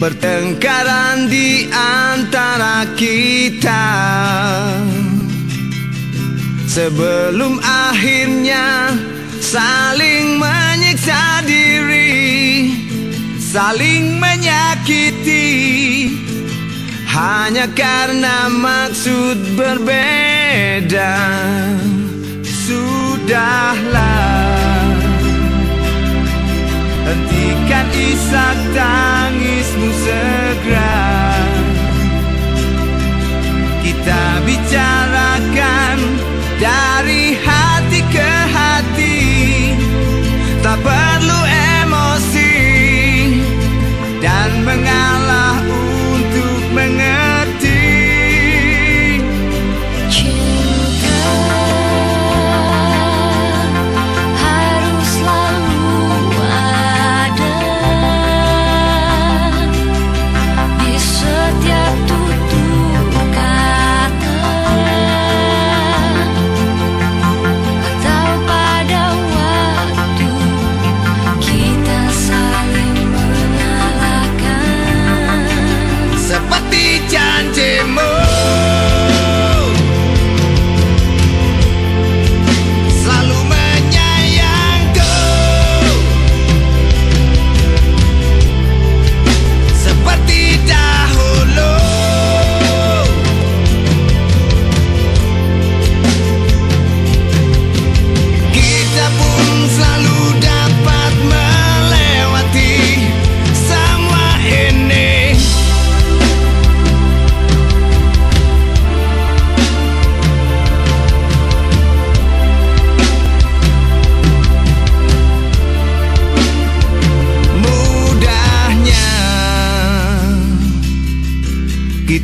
Pertengkaran di antara kita. Sebelum akhirnya saling menyiksa diri Saling menyakiti. Hanya karena maksud berbeda Sudahlah. Hentikan isak segera. Kita bicarakan dari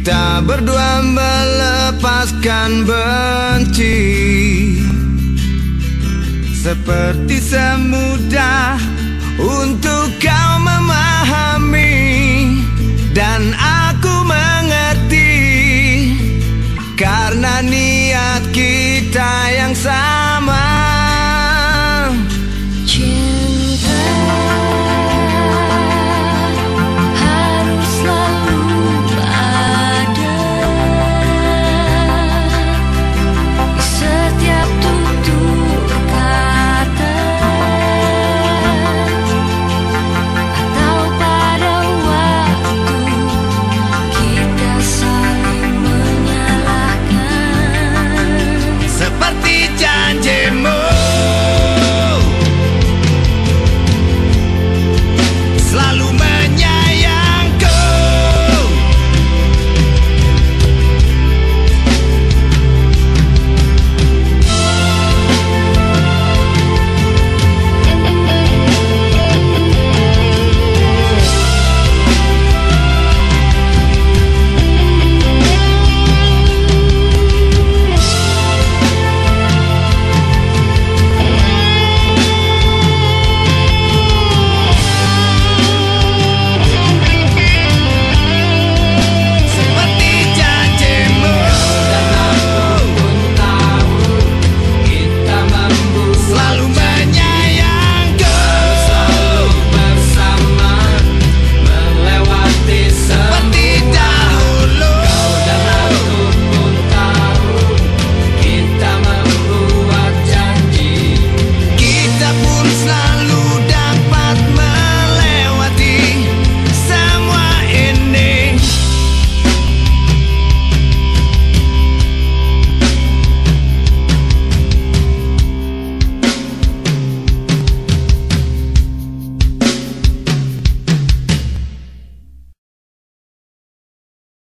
kita berdua melepaskan benci. Seperti semudah untuk kau memahami Dan aku mengerti. Karena niat kita yang sama